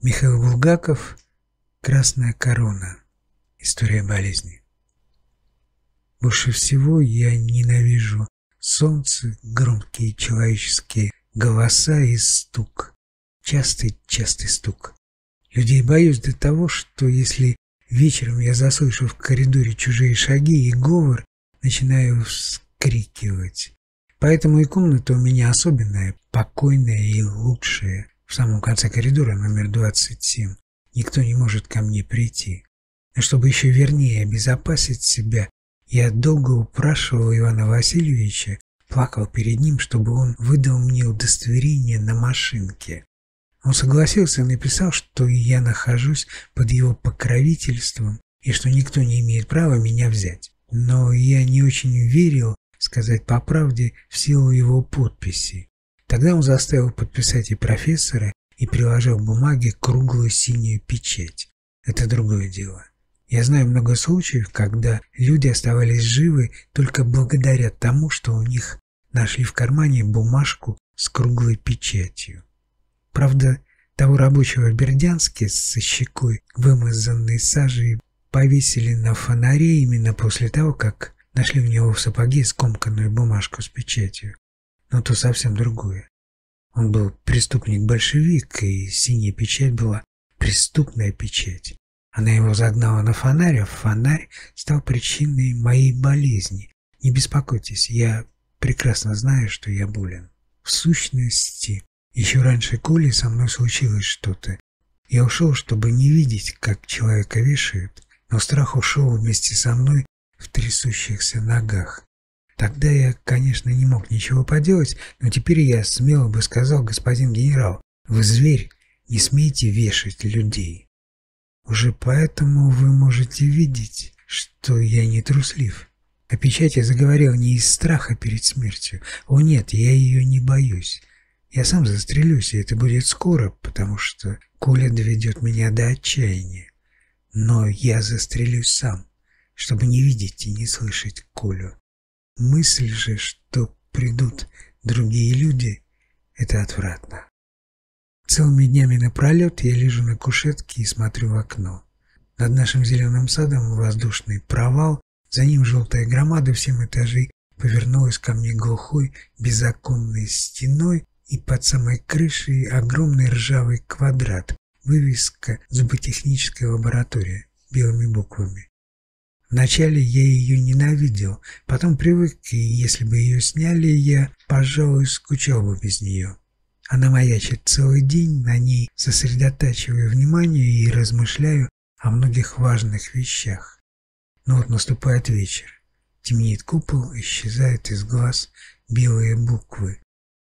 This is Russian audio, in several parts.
Михаил Булгаков «Красная корона. История болезни». Больше всего я ненавижу солнце, громкие человеческие голоса и стук. Частый-частый стук. Людей боюсь до того, что если вечером я заслышу в коридоре чужие шаги и говор, начинаю вскрикивать. Поэтому и комната у меня особенная, покойная и лучшая в самом конце коридора номер 27. Никто не может ко мне прийти. Но чтобы еще вернее обезопасить себя, я долго упрашивал Ивана Васильевича, плакал перед ним, чтобы он выдал мне удостоверение на машинке. Он согласился и написал, что я нахожусь под его покровительством и что никто не имеет права меня взять. Но я не очень верил, сказать по правде, в силу его подписи. Тогда он заставил подписать и профессора, и приложил к бумаге круглую синюю печать. Это другое дело. Я знаю много случаев, когда люди оставались живы только благодаря тому, что у них нашли в кармане бумажку с круглой печатью. Правда, того рабочего в Бердянске со щекой, вымазанной сажей, повесили на фонаре именно после того, как нашли у него в сапоге скомканную бумажку с печатью но то совсем другое. Он был преступник-большевик, и синяя печать была преступная печать. Она его загнала на фонарь, а фонарь стал причиной моей болезни. Не беспокойтесь, я прекрасно знаю, что я болен. В сущности, еще раньше Коли со мной случилось что-то. Я ушел, чтобы не видеть, как человека вешают, но страх ушел вместе со мной в трясущихся ногах. Тогда я, конечно, не мог ничего поделать, но теперь я смело бы сказал, господин генерал, вы зверь, не смейте вешать людей. Уже поэтому вы можете видеть, что я не труслив. О печати заговорил не из страха перед смертью. О нет, я ее не боюсь. Я сам застрелюсь, и это будет скоро, потому что Коля доведет меня до отчаяния. Но я застрелюсь сам, чтобы не видеть и не слышать Колю. Мысль же, что придут другие люди, это отвратно. Целыми днями напролет я лежу на кушетке и смотрю в окно. Над нашим зеленым садом воздушный провал, за ним желтая громада в семь этажей повернулась ко мне глухой, беззаконной стеной, и под самой крышей огромный ржавый квадрат, вывеска «Зуботехническая лаборатория» белыми буквами. Вначале я ее ненавидел, потом привык, и если бы ее сняли, я, пожалуй, скучал бы без нее. Она маячит целый день, на ней сосредотачиваю внимание и размышляю о многих важных вещах. Но вот наступает вечер. Темнеет купол, исчезают из глаз белые буквы.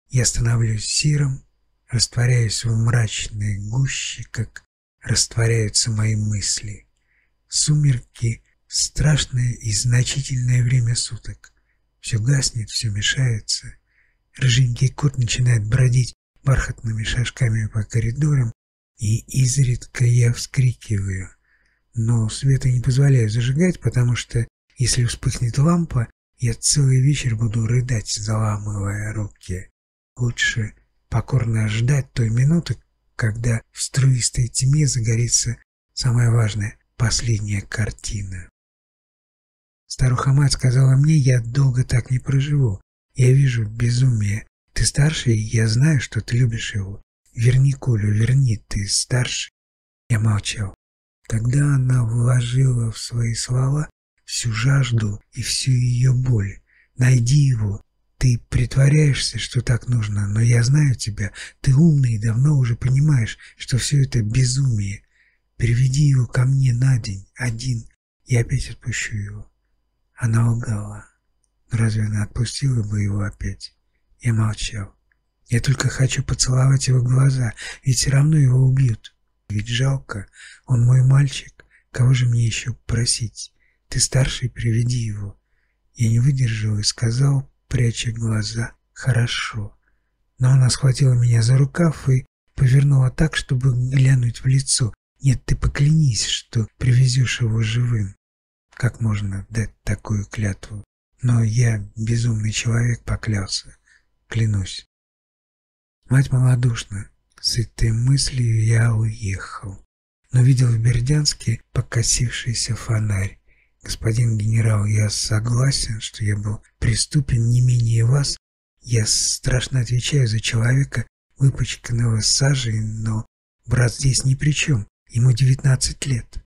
Я становлюсь серым, растворяюсь в мрачной гуще, как растворяются мои мысли. Сумерки Страшное и значительное время суток. Все гаснет, все мешается. Рыженький кот начинает бродить бархатными шажками по коридорам, и изредка я вскрикиваю. Но света не позволяю зажигать, потому что, если вспыхнет лампа, я целый вечер буду рыдать, заламывая руки. Лучше покорно ждать той минуты, когда в струистой тьме загорится самая важная, последняя картина. Старуха-мать сказала мне, я долго так не проживу. Я вижу безумие. Ты старший, я знаю, что ты любишь его. Верни Колю, верни, ты старший. Я молчал. Тогда она вложила в свои слова всю жажду и всю ее боль. Найди его. Ты притворяешься, что так нужно, но я знаю тебя. Ты умный и давно уже понимаешь, что все это безумие. Приведи его ко мне на день, один, и опять отпущу его. Она лгала. Разве она отпустила бы его опять? Я молчал. Я только хочу поцеловать его глаза, ведь все равно его убьют. Ведь жалко, он мой мальчик, кого же мне еще просить? Ты старший, приведи его. Я не выдержал и сказал, пряча глаза, хорошо. Но она схватила меня за рукав и повернула так, чтобы глянуть в лицо. Нет, ты поклянись, что привезешь его живым. Как можно дать такую клятву? Но я, безумный человек, поклялся. Клянусь. Мать малодушна. С этой мыслью я уехал, но видел в Бердянске покосившийся фонарь. Господин генерал, я согласен, что я был преступен не менее вас. Я страшно отвечаю за человека, выпачканного сажей, но брат здесь ни при чем. Ему 19 лет.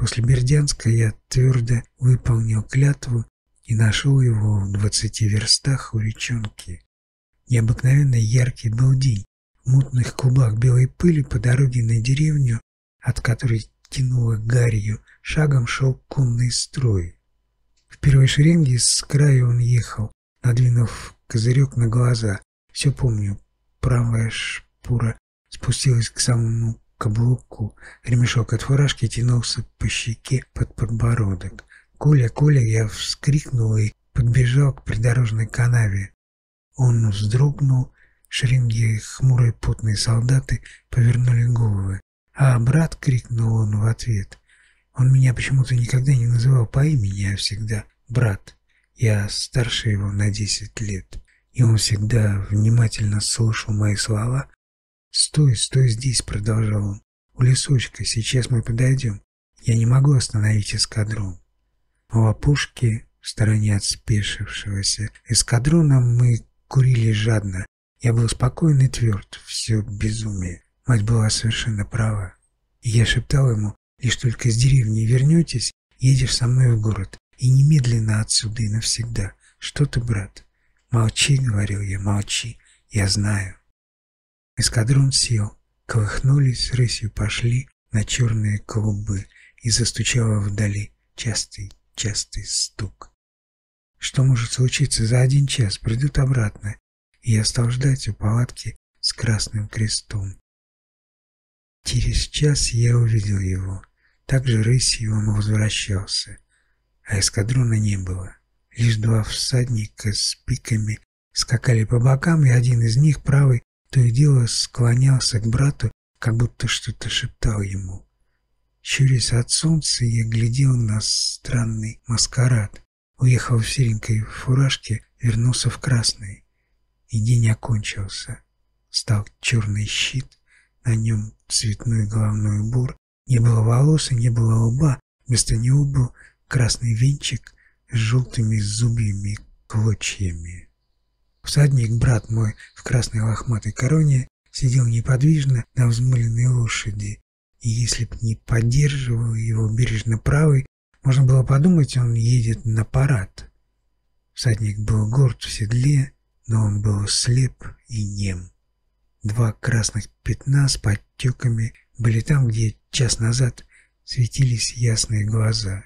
После Бердянска я твердо выполнил клятву и нашел его в двадцати верстах у речонки. Необыкновенно яркий был день. В мутных клубах белой пыли по дороге на деревню, от которой тянуло гарью, шагом шел конный строй. В первой шеренге с краю он ехал, надвинув козырек на глаза. Все помню, правая шпура спустилась к самому каблуку, ремешок от фуражки тянулся по щеке под подбородок. «Коля, Коля!» я вскрикнул и подбежал к придорожной канаве. Он вздрогнул, шеренги хмурые потные солдаты повернули головы. «А, брат!» — крикнул он в ответ. Он меня почему-то никогда не называл по имени, а всегда «брат». Я старше его на десять лет, и он всегда внимательно слушал мои слова. «Стой, стой здесь!» — продолжал он. «У лесочка, сейчас мы подойдем. Я не могу остановить эскадрон». У опушки, в стороне от спешившегося эскадрона, мы курили жадно. Я был спокоен и тверд, все безумие. Мать была совершенно права. Я шептал ему, лишь только с деревни вернетесь, едешь со мной в город, и немедленно отсюда и навсегда. Что ты, брат? Молчи, говорил я, молчи, я знаю. Эскадрон сел, колыхнулись, рысью пошли на черные клубы, и застучало вдали частый, частый стук. Что может случиться за один час? Придут обратно, и я стал ждать у палатки с красным крестом. Через час я увидел его. Также рысью он возвращался, а эскадрона не было. Лишь два всадника с пиками скакали по бокам, и один из них, правый, то и дело склонялся к брату, как будто что-то шептал ему. Щурясь от солнца, я глядел на странный маскарад. Уехал в серенькой фуражке, вернулся в красной. И день окончился. Стал черный щит, на нем цветной головной убор, не было волос и не было лба, вместо него был красный венчик с желтыми зубьями клочьями. Всадник, брат мой, в красной лохматой короне, сидел неподвижно на взмыленной лошади, и если б не поддерживал его бережно правый, можно было подумать, он едет на парад. Всадник был горд в седле, но он был слеп и нем. Два красных пятна с подтеками были там, где час назад светились ясные глаза.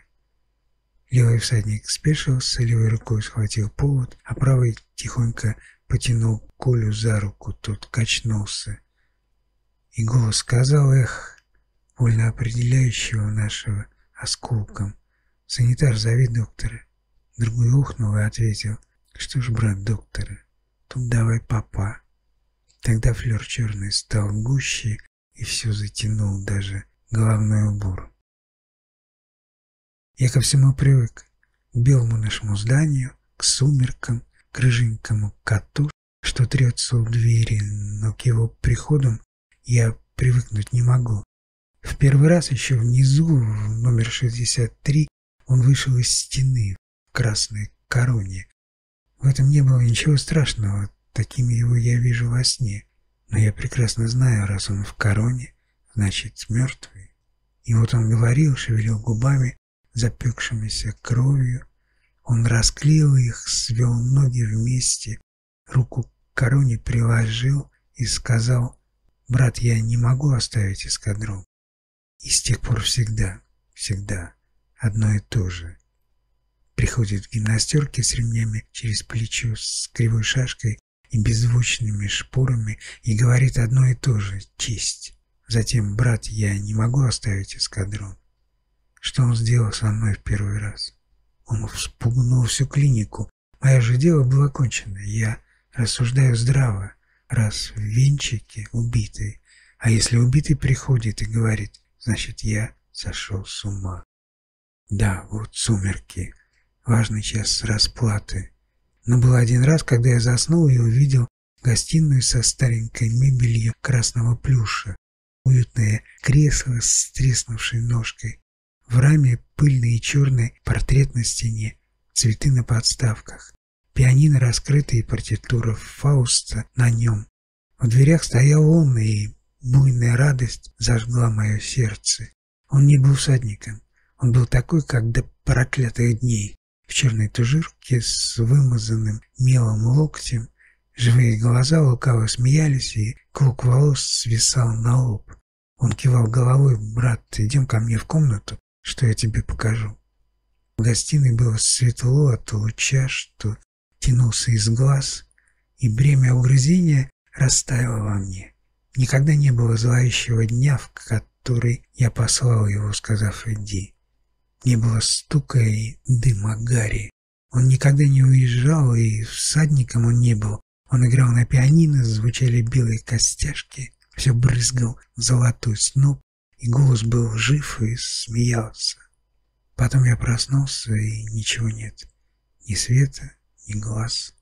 Левый всадник спешился, левой рукой схватил повод, а правый тихонько потянул Колю за руку, тот качнулся. И голос сказал, эх, вольно определяющего нашего осколком. Санитар, зови доктора. Другой ухнул и ответил, что ж, брат доктора, тут давай папа. Тогда флер черный стал гуще и все затянул даже головной убор. Я ко всему привык, к белому нашему зданию, к сумеркам, к рыженькому коту, что трется у двери, но к его приходам я привыкнуть не могу. В первый раз еще внизу, в номер 63, он вышел из стены в красной короне. В этом не было ничего страшного, Таким его я вижу во сне, но я прекрасно знаю, раз он в короне, значит мертвый. И вот он говорил, шевелил губами, запекшимися кровью. Он расклеил их, свел ноги вместе, руку к короне приложил и сказал, «Брат, я не могу оставить эскадрон». И с тех пор всегда, всегда одно и то же. Приходит в гимнастерке с ремнями через плечо, с кривой шашкой и беззвучными шпорами и говорит одно и то же — честь. Затем, брат, я не могу оставить эскадрон. Что он сделал со мной в первый раз? Он вспугнул всю клинику. Мое же дело было кончено. Я рассуждаю здраво, раз в венчике убитый. А если убитый приходит и говорит, значит, я сошел с ума. Да, вот сумерки. Важный час расплаты. Но был один раз, когда я заснул и увидел гостиную со старенькой мебелью красного плюша, уютное кресло с треснувшей ножкой, в раме пыльный и черный портрет на стене, цветы на подставках, пианино раскрытое и партитура Фауста на нем. В дверях стоял он, и буйная радость зажгла мое сердце. Он не был всадником, он был такой, как до проклятых дней, в черной тужурке с вымазанным мелом локтем, живые глаза лукаво смеялись, и круг волос свисал на лоб. Он кивал головой, брат, идем ко мне в комнату, что я тебе покажу. В гостиной было светло от луча, что тянулся из глаз, и бремя угрызения растаяло во мне. Никогда не было злающего дня, в который я послал его, сказав «иди». Не было стука и дыма Гарри. Он никогда не уезжал, и всадником он не был. Он играл на пианино, звучали белые костяшки, все брызгал золотой сноп, и голос был жив и смеялся. Потом я проснулся, и ничего нет. Ни света, ни глаз.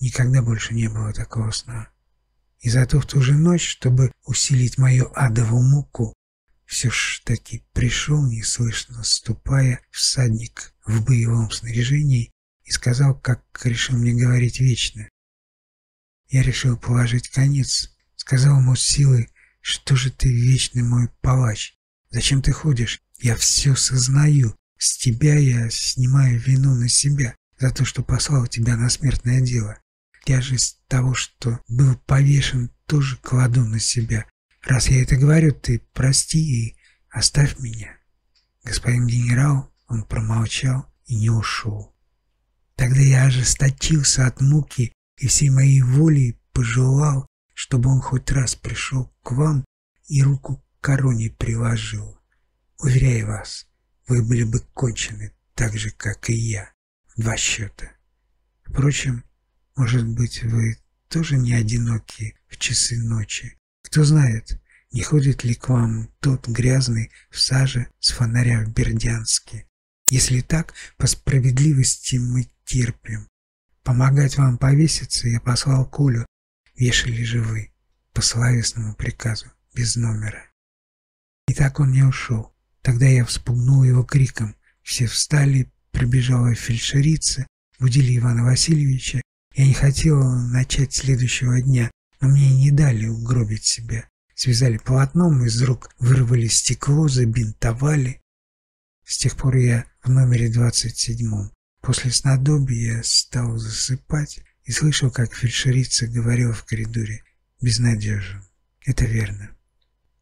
Никогда больше не было такого сна. И зато в ту же ночь, чтобы усилить мою адову муку, все ж таки пришел, неслышно ступая, всадник в боевом снаряжении и сказал, как решил мне говорить вечно. Я решил положить конец, сказал ему с силой, что же ты вечный мой палач, зачем ты ходишь, я все сознаю, с тебя я снимаю вину на себя за то, что послал тебя на смертное дело. Тяжесть того, что был повешен, тоже кладу на себя. Раз я это говорю, ты прости и оставь меня. Господин генерал, он промолчал и не ушел. Тогда я ожесточился от муки и всей моей воли пожелал, чтобы он хоть раз пришел к вам и руку к короне приложил. Уверяю вас, вы были бы кончены так же, как и я, в два счета. Впрочем, может быть, вы тоже не одиноки в часы ночи. Кто знает, не ходит ли к вам тот грязный в саже с фонаря в Бердянске. Если так, по справедливости мы терпим. Помогать вам повеситься я послал Колю, вешали же вы, по словесному приказу, без номера. И так он не ушел. Тогда я вспугнул его криком. Все встали, прибежала фельдшерица, будили Ивана Васильевича. Я не хотел начать следующего дня, но мне не дали угробить себя. Связали полотном, из рук вырвали стекло, забинтовали. С тех пор я в номере 27. После снадобья я стал засыпать и слышал, как фельдшерица говорила в коридоре «Безнадежен». Это верно.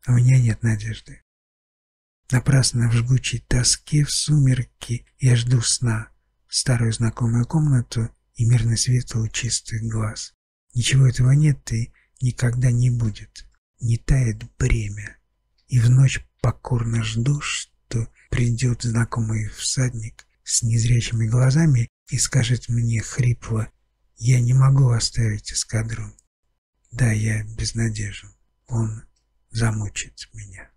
А у меня нет надежды. Напрасно в жгучей тоске в сумерки я жду сна, старую знакомую комнату и мирный свет лучистых глаз. Ничего этого нет и никогда не будет. Не тает бремя. И в ночь покорно жду, что придет знакомый всадник с незрячими глазами и скажет мне хрипло, «Я не могу оставить эскадрон. Да, я безнадежен. Он замучит меня».